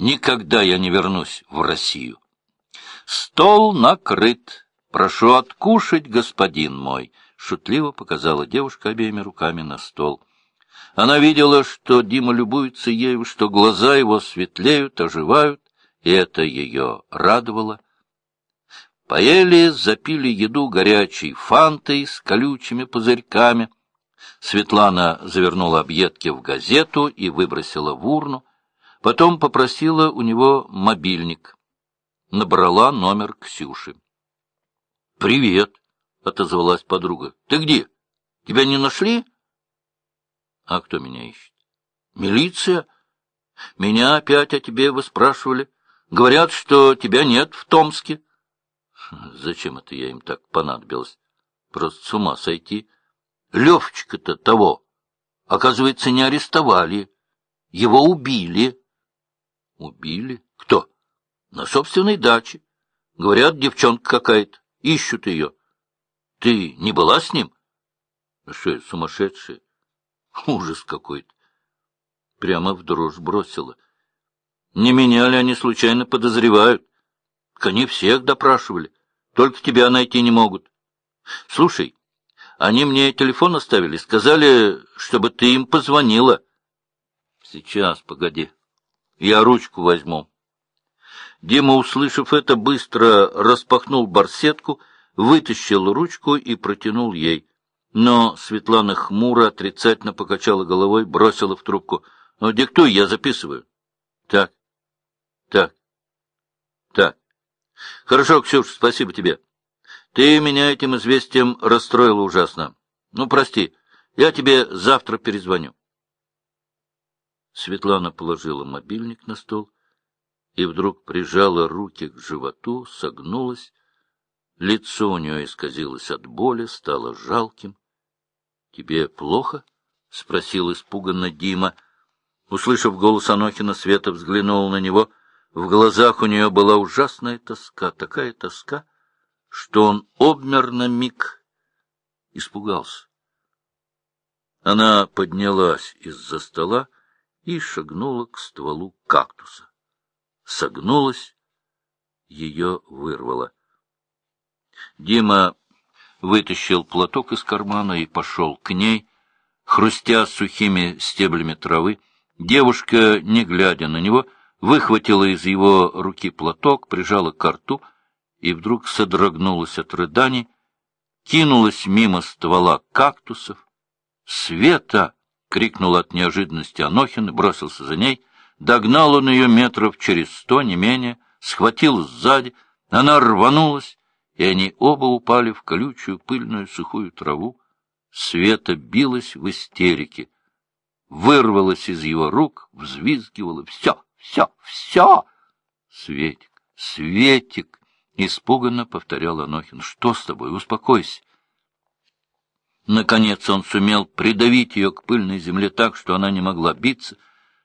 Никогда я не вернусь в Россию. Стол накрыт. Прошу откушать, господин мой, — шутливо показала девушка обеими руками на стол. Она видела, что Дима любуется ею, что глаза его светлеют, оживают, и это ее радовало. Поели, запили еду горячей фантой с колючими пузырьками. Светлана завернула объедки в газету и выбросила в урну. Потом попросила у него мобильник. Набрала номер Ксюши. — Привет, — отозвалась подруга. — Ты где? Тебя не нашли? — А кто меня ищет? — Милиция. Меня опять о тебе выспрашивали. Говорят, что тебя нет в Томске. — Зачем это я им так понадобилось? Просто с ума сойти. Левчика-то того, оказывается, не арестовали. Его убили. Убили? Кто? На собственной даче. Говорят, девчонка какая-то. Ищут ее. Ты не была с ним? А что это, сумасшедшая? Ужас какой-то. Прямо в дрожь бросила. Не меня ли они случайно подозревают? Они всех допрашивали. Только тебя найти не могут. Слушай, они мне телефон оставили, сказали, чтобы ты им позвонила. Сейчас, погоди. Я ручку возьму. Дима, услышав это, быстро распахнул барсетку, вытащил ручку и протянул ей. Но Светлана хмуро отрицательно покачала головой, бросила в трубку. — Ну, диктуй, я записываю. — Так, так, так. Хорошо, Ксюша, спасибо тебе. Ты меня этим известием расстроила ужасно. Ну, прости, я тебе завтра перезвоню. Светлана положила мобильник на стол и вдруг прижала руки к животу, согнулась. Лицо у нее исказилось от боли, стало жалким. — Тебе плохо? — спросил испуганно Дима. Услышав голос Анохина, Света взглянула на него. В глазах у нее была ужасная тоска, такая тоска, что он обмер на миг, испугался. Она поднялась из-за стола, и шагнула к стволу кактуса. Согнулась, ее вырвало. Дима вытащил платок из кармана и пошел к ней, хрустя сухими стеблями травы. Девушка, не глядя на него, выхватила из его руки платок, прижала к рту и вдруг содрогнулась от рыданий, кинулась мимо ствола кактусов. «Света!» — крикнул от неожиданности Анохин и бросился за ней. Догнал он ее метров через сто, не менее, схватил сзади. Она рванулась, и они оба упали в колючую, пыльную, сухую траву. Света билась в истерике. Вырвалась из его рук, взвизгивала. «Все, все, все!» «Светик, Светик!» — испуганно повторял Анохин. «Что с тобой? Успокойся!» Наконец он сумел придавить ее к пыльной земле так, что она не могла биться,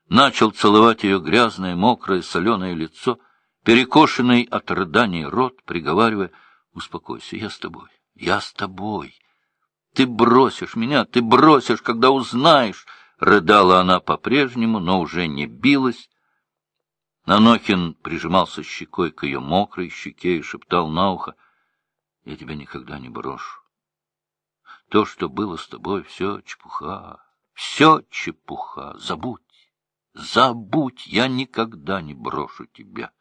начал целовать ее грязное, мокрое, соленое лицо, перекошенный от рыданий рот, приговаривая, «Успокойся, я с тобой, я с тобой. Ты бросишь меня, ты бросишь, когда узнаешь!» Рыдала она по-прежнему, но уже не билась. Нанохин прижимался щекой к ее мокрой щеке и шептал на ухо, «Я тебя никогда не брошу. То, что было с тобой, все чепуха, все чепуха. Забудь, забудь, я никогда не брошу тебя.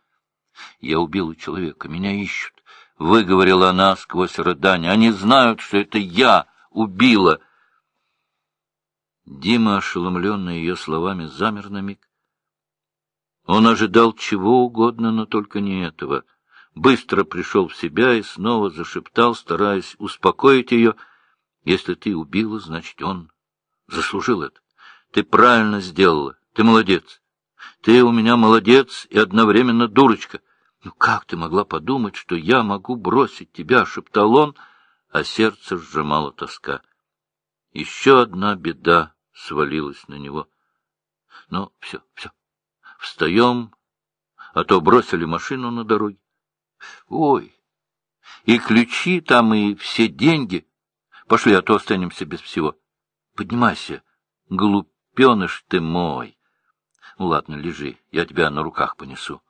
Я убила человека, меня ищут, — выговорила она сквозь рыдание. Они знают, что это я убила. Дима, ошеломленный ее словами, замер на миг. Он ожидал чего угодно, но только не этого. Быстро пришел в себя и снова зашептал, стараясь успокоить ее — если ты убила, значит, он заслужил это. Ты правильно сделала. Ты молодец. Ты у меня молодец и одновременно дурочка. Ну как ты могла подумать, что я могу бросить тебя, — шептал он, а сердце сжимало тоска. Еще одна беда свалилась на него. Ну, все, все, встаем, а то бросили машину на дороге. Ой, и ключи там, и все деньги — Пошли, а то останемся без всего. Поднимайся, глупеныш ты мой. Ну ладно, лежи, я тебя на руках понесу.